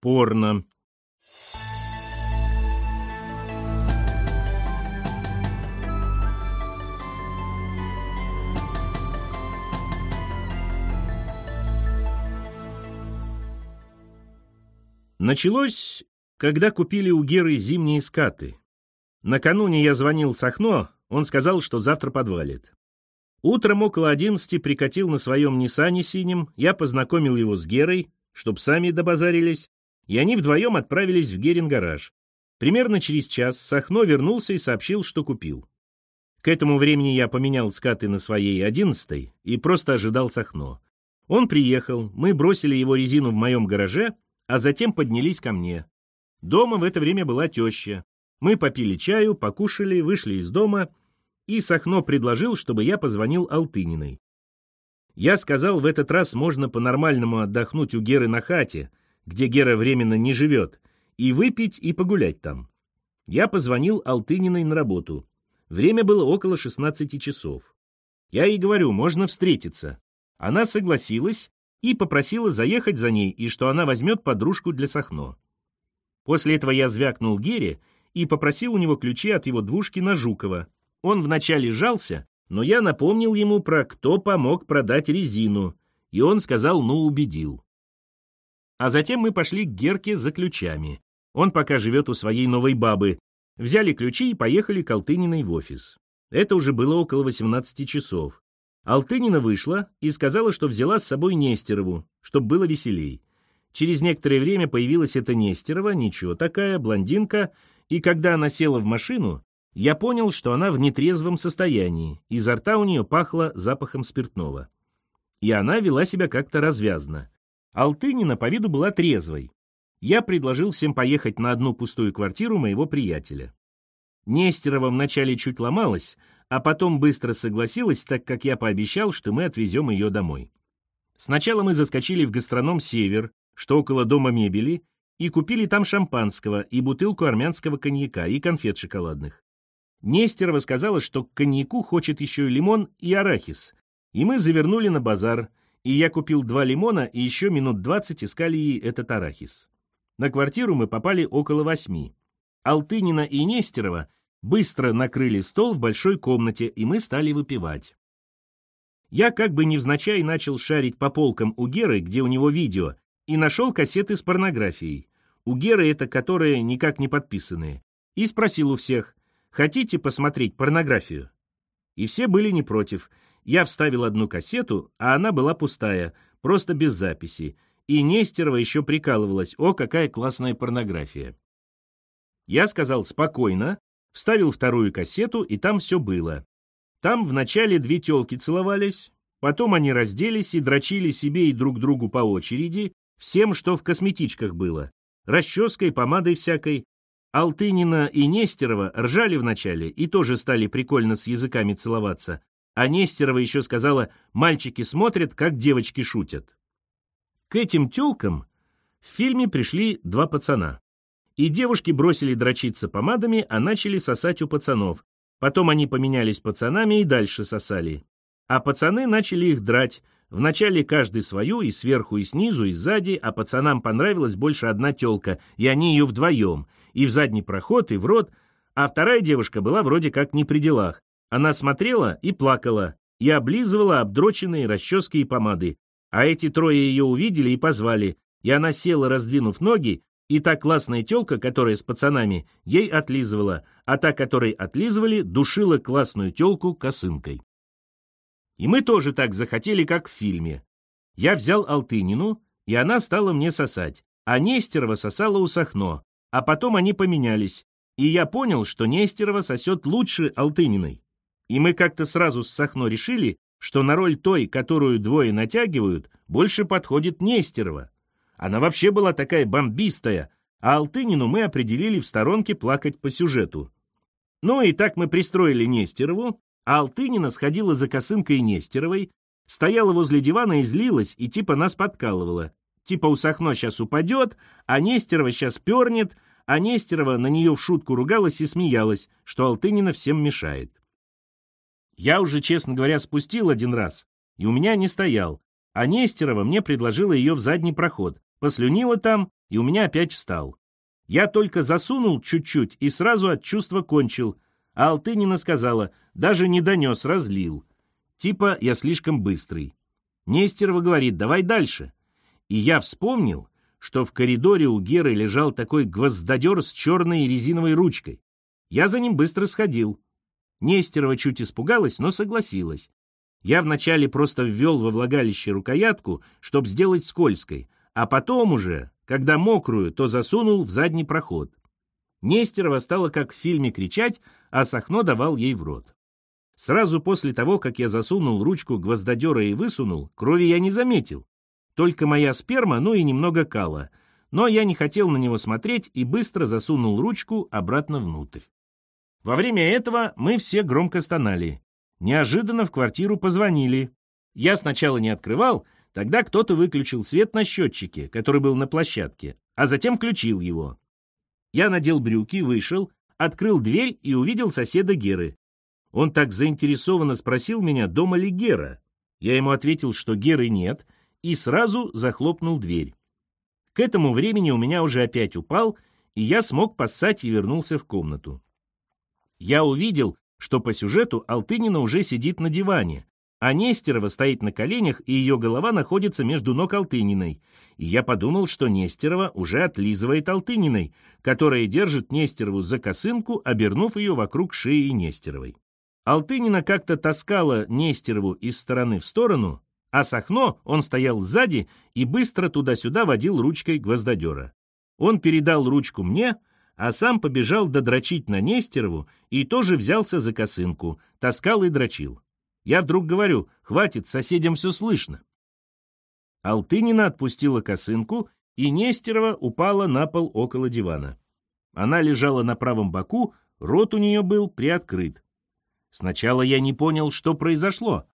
Порно. Началось, когда купили у Геры зимние скаты. Накануне я звонил Сахно, он сказал, что завтра подвалит. Утром около одиннадцати прикатил на своем Ниссане синем, я познакомил его с Герой, чтоб сами добазарились, и они вдвоем отправились в Герин гараж. Примерно через час Сахно вернулся и сообщил, что купил. К этому времени я поменял скаты на своей одиннадцатой и просто ожидал Сахно. Он приехал, мы бросили его резину в моем гараже, а затем поднялись ко мне. Дома в это время была теща. Мы попили чаю, покушали, вышли из дома, и Сахно предложил, чтобы я позвонил Алтыниной. Я сказал, в этот раз можно по-нормальному отдохнуть у Геры на хате, где Гера временно не живет, и выпить и погулять там. Я позвонил Алтыниной на работу. Время было около 16 часов. Я ей говорю, можно встретиться. Она согласилась, и попросила заехать за ней и что она возьмет подружку для Сахно. После этого я звякнул Гере и попросил у него ключи от его двушки на Жукова. Он вначале жался, но я напомнил ему про кто помог продать резину, и он сказал, ну, убедил. А затем мы пошли к Герке за ключами. Он пока живет у своей новой бабы. Взяли ключи и поехали к Алтыниной в офис. Это уже было около 18 часов. Алтынина вышла и сказала, что взяла с собой Нестерову, чтобы было веселей. Через некоторое время появилась эта Нестерова, ничего такая, блондинка, и когда она села в машину, я понял, что она в нетрезвом состоянии, изо рта у нее пахло запахом спиртного. И она вела себя как-то развязно. Алтынина по виду была трезвой. Я предложил всем поехать на одну пустую квартиру моего приятеля. Нестерова вначале чуть ломалась, а потом быстро согласилась, так как я пообещал, что мы отвезем ее домой. Сначала мы заскочили в гастроном «Север», что около дома мебели, и купили там шампанского и бутылку армянского коньяка и конфет шоколадных. Нестерова сказала, что к коньяку хочет еще и лимон и арахис, и мы завернули на базар, и я купил два лимона и еще минут двадцать искали ей этот арахис. На квартиру мы попали около восьми. Алтынина и Нестерова Быстро накрыли стол в большой комнате, и мы стали выпивать. Я как бы невзначай начал шарить по полкам у Геры, где у него видео, и нашел кассеты с порнографией. У Геры это которые никак не подписанные. И спросил у всех, хотите посмотреть порнографию? И все были не против. Я вставил одну кассету, а она была пустая, просто без записи. И Нестерова еще прикалывалась, о, какая классная порнография. Я сказал спокойно, Вставил вторую кассету, и там все было. Там вначале две телки целовались, потом они разделись и дрочили себе и друг другу по очереди, всем, что в косметичках было. Расческой, помадой всякой. Алтынина и Нестерова ржали вначале и тоже стали прикольно с языками целоваться. А Нестерова еще сказала, мальчики смотрят, как девочки шутят. К этим телкам в фильме пришли два пацана. И девушки бросили дрочиться помадами, а начали сосать у пацанов. Потом они поменялись пацанами и дальше сосали. А пацаны начали их драть. Вначале каждый свою, и сверху, и снизу, и сзади, а пацанам понравилась больше одна телка, и они ее вдвоем, и в задний проход, и в рот, а вторая девушка была вроде как не при делах. Она смотрела и плакала, и облизывала обдроченные расчески и помады. А эти трое ее увидели и позвали, и она села, раздвинув ноги, и та классная тёлка, которая с пацанами, ей отлизывала, а та, которой отлизывали, душила классную тёлку косынкой. И мы тоже так захотели, как в фильме. Я взял Алтынину, и она стала мне сосать, а Нестерова сосала у Сахно, а потом они поменялись, и я понял, что Нестерова сосет лучше Алтыниной. И мы как-то сразу с Сахно решили, что на роль той, которую двое натягивают, больше подходит Нестерова. Она вообще была такая бомбистая, а Алтынину мы определили в сторонке плакать по сюжету. Ну и так мы пристроили Нестерову, а Алтынина сходила за косынкой Нестеровой, стояла возле дивана и злилась, и типа нас подкалывала. Типа у Сахно сейчас упадет, а Нестерова сейчас пернет, а Нестерова на нее в шутку ругалась и смеялась, что Алтынина всем мешает. Я уже, честно говоря, спустил один раз, и у меня не стоял, а Нестерова мне предложила ее в задний проход, послюнила там, и у меня опять встал. Я только засунул чуть-чуть и сразу от чувства кончил, а Алтынина сказала, даже не донес, разлил. Типа я слишком быстрый. Нестерова говорит, давай дальше. И я вспомнил, что в коридоре у Геры лежал такой гвоздодер с черной резиновой ручкой. Я за ним быстро сходил. Нестерова чуть испугалась, но согласилась. Я вначале просто ввел во влагалище рукоятку, чтобы сделать скользкой, а потом уже, когда мокрую, то засунул в задний проход. Нестерова стала как в фильме кричать, а Сахно давал ей в рот. Сразу после того, как я засунул ручку гвоздодера и высунул, крови я не заметил. Только моя сперма, ну и немного кала. Но я не хотел на него смотреть и быстро засунул ручку обратно внутрь. Во время этого мы все громко стонали. Неожиданно в квартиру позвонили. Я сначала не открывал, тогда кто-то выключил свет на счетчике, который был на площадке, а затем включил его. Я надел брюки, вышел, открыл дверь и увидел соседа Геры. Он так заинтересованно спросил меня, дома ли Гера. Я ему ответил, что Геры нет, и сразу захлопнул дверь. К этому времени у меня уже опять упал, и я смог поссать и вернулся в комнату. Я увидел, что по сюжету Алтынина уже сидит на диване, а Нестерова стоит на коленях, и ее голова находится между ног Алтыниной. И я подумал, что Нестерова уже отлизывает Алтыниной, которая держит Нестерову за косынку, обернув ее вокруг шеи Нестеровой. Алтынина как-то таскала Нестерову из стороны в сторону, а Сахно, он стоял сзади и быстро туда-сюда водил ручкой гвоздодера. Он передал ручку мне, а сам побежал додрочить на Нестерову и тоже взялся за косынку, таскал и дрочил. Я вдруг говорю, хватит, соседям все слышно. Алтынина отпустила косынку, и Нестерова упала на пол около дивана. Она лежала на правом боку, рот у нее был приоткрыт. Сначала я не понял, что произошло.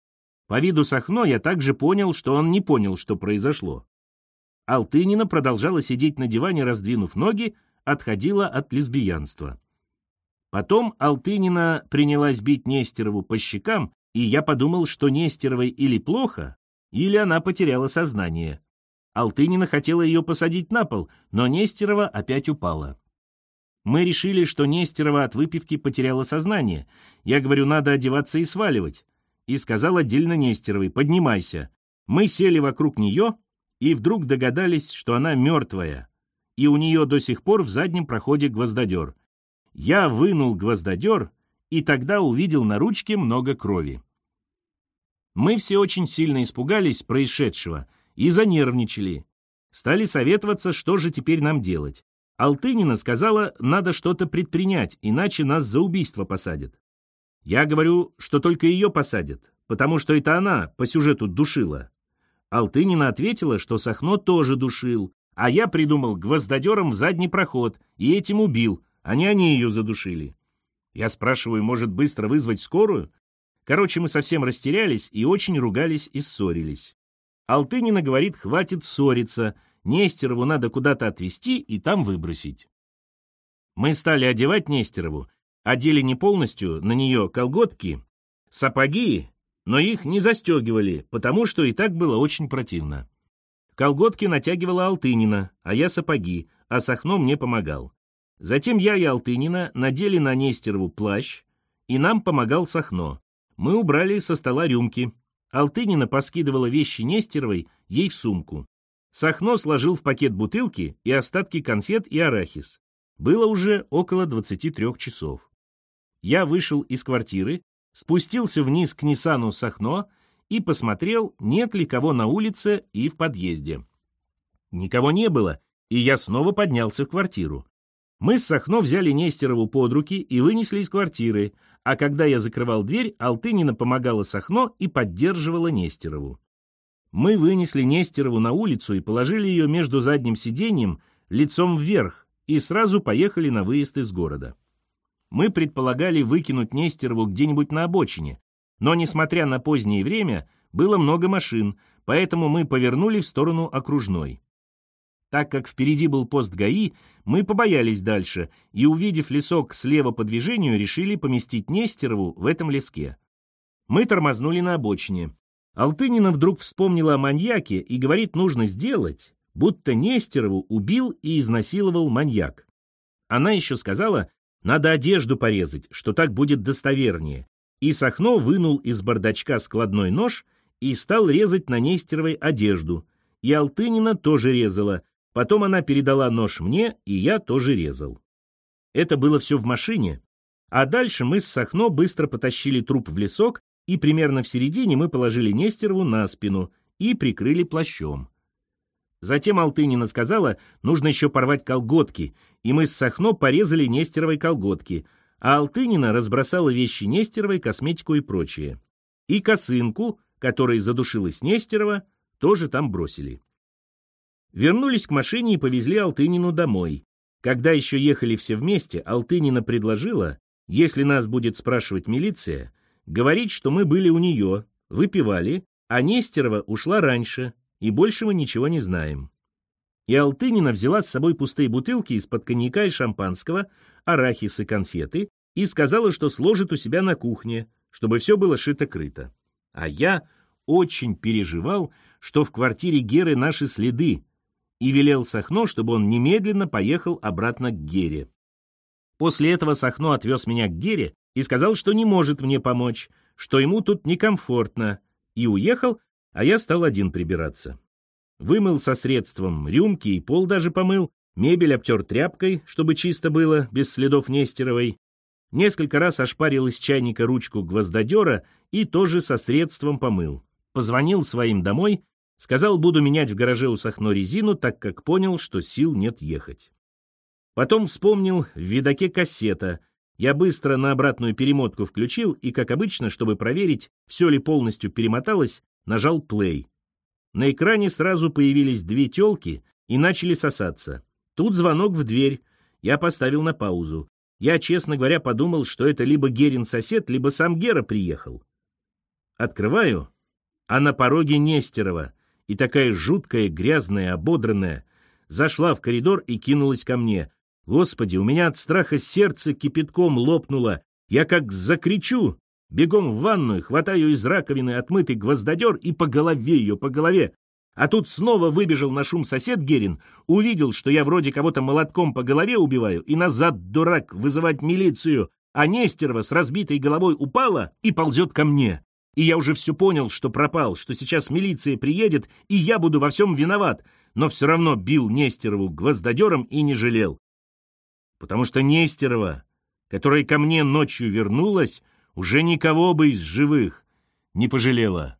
По виду Сахно я также понял, что он не понял, что произошло. Алтынина продолжала сидеть на диване, раздвинув ноги, отходила от лесбиянства. Потом Алтынина принялась бить Нестерову по щекам, и я подумал, что Нестеровой или плохо, или она потеряла сознание. Алтынина хотела ее посадить на пол, но Нестерова опять упала. Мы решили, что Нестерова от выпивки потеряла сознание. Я говорю, надо одеваться и сваливать. И сказал отдельно Нестеровой, поднимайся. Мы сели вокруг нее и вдруг догадались, что она мертвая и у нее до сих пор в заднем проходе гвоздодер. Я вынул гвоздодер и тогда увидел на ручке много крови. Мы все очень сильно испугались происшедшего и занервничали. Стали советоваться, что же теперь нам делать. Алтынина сказала, надо что-то предпринять, иначе нас за убийство посадят. Я говорю, что только ее посадят, потому что это она по сюжету душила. Алтынина ответила, что Сахно тоже душил, а я придумал гвоздодером в задний проход и этим убил, а не они ее задушили. Я спрашиваю, может быстро вызвать скорую? Короче, мы совсем растерялись и очень ругались и ссорились. Алтынина говорит, хватит ссориться, Нестерову надо куда-то отвезти и там выбросить. Мы стали одевать Нестерову, одели не полностью на нее колготки, сапоги, но их не застегивали, потому что и так было очень противно. Колготки натягивала Алтынина, а я сапоги, а Сахно мне помогал. Затем я и Алтынина надели на Нестерову плащ, и нам помогал Сахно. Мы убрали со стола рюмки. Алтынина поскидывала вещи Нестеровой ей в сумку. Сахно сложил в пакет бутылки и остатки конфет и арахис. Было уже около 23 часов. Я вышел из квартиры, спустился вниз к Ниссану Сахно и посмотрел, нет ли кого на улице и в подъезде. Никого не было, и я снова поднялся в квартиру. Мы с Сахно взяли Нестерову под руки и вынесли из квартиры, а когда я закрывал дверь, Алтынина помогала Сахно и поддерживала Нестерову. Мы вынесли Нестерову на улицу и положили ее между задним сиденьем, лицом вверх, и сразу поехали на выезд из города. Мы предполагали выкинуть Нестерову где-нибудь на обочине, но, несмотря на позднее время, было много машин, поэтому мы повернули в сторону окружной. Так как впереди был пост ГАИ, мы побоялись дальше и, увидев лесок слева по движению, решили поместить Нестерову в этом леске. Мы тормознули на обочине. Алтынина вдруг вспомнила о маньяке и говорит, нужно сделать, будто Нестерову убил и изнасиловал маньяк. Она еще сказала, надо одежду порезать, что так будет достовернее. И Сахно вынул из бардачка складной нож и стал резать на Нестеровой одежду. И Алтынина тоже резала. Потом она передала нож мне, и я тоже резал. Это было все в машине. А дальше мы с Сахно быстро потащили труп в лесок, и примерно в середине мы положили Нестерову на спину и прикрыли плащом. Затем Алтынина сказала, нужно еще порвать колготки, и мы с Сахно порезали Нестеровой колготки, а Алтынина разбросала вещи Нестеровой, косметику и прочее. И косынку, которой задушилась Нестерова, тоже там бросили. Вернулись к машине и повезли Алтынину домой. Когда еще ехали все вместе, Алтынина предложила, если нас будет спрашивать милиция, говорить, что мы были у нее, выпивали, а Нестерова ушла раньше, и больше мы ничего не знаем. И Алтынина взяла с собой пустые бутылки из-под коньяка и шампанского, арахис и конфеты, и сказала, что сложит у себя на кухне, чтобы все было шито-крыто. А я очень переживал, что в квартире Геры наши следы, и велел Сахно, чтобы он немедленно поехал обратно к Гере. После этого Сахно отвез меня к Гере и сказал, что не может мне помочь, что ему тут некомфортно, и уехал, а я стал один прибираться. Вымыл со средством рюмки и пол даже помыл, мебель обтер тряпкой, чтобы чисто было, без следов Нестеровой. Несколько раз ошпарил из чайника ручку гвоздодера и тоже со средством помыл. Позвонил своим домой, сказал, буду менять в гараже у Сахно резину, так как понял, что сил нет ехать. Потом вспомнил в видаке кассета. Я быстро на обратную перемотку включил и, как обычно, чтобы проверить, все ли полностью перемоталось, нажал play. На экране сразу появились две телки и начали сосаться. Тут звонок в дверь. Я поставил на паузу. Я, честно говоря, подумал, что это либо Герин сосед, либо сам Гера приехал. Открываю, а на пороге Нестерова, и такая жуткая, грязная, ободранная, зашла в коридор и кинулась ко мне. Господи, у меня от страха сердце кипятком лопнуло. Я как закричу, Бегом в ванную, хватаю из раковины отмытый гвоздодер и по голове ее, по голове. А тут снова выбежал на шум сосед Герин, увидел, что я вроде кого-то молотком по голове убиваю, и назад, дурак, вызывать милицию, а Нестерова с разбитой головой упала и ползет ко мне. И я уже все понял, что пропал, что сейчас милиция приедет, и я буду во всем виноват, но все равно бил Нестерову гвоздодером и не жалел. Потому что Нестерова, которая ко мне ночью вернулась, уже никого бы из живых не пожалела.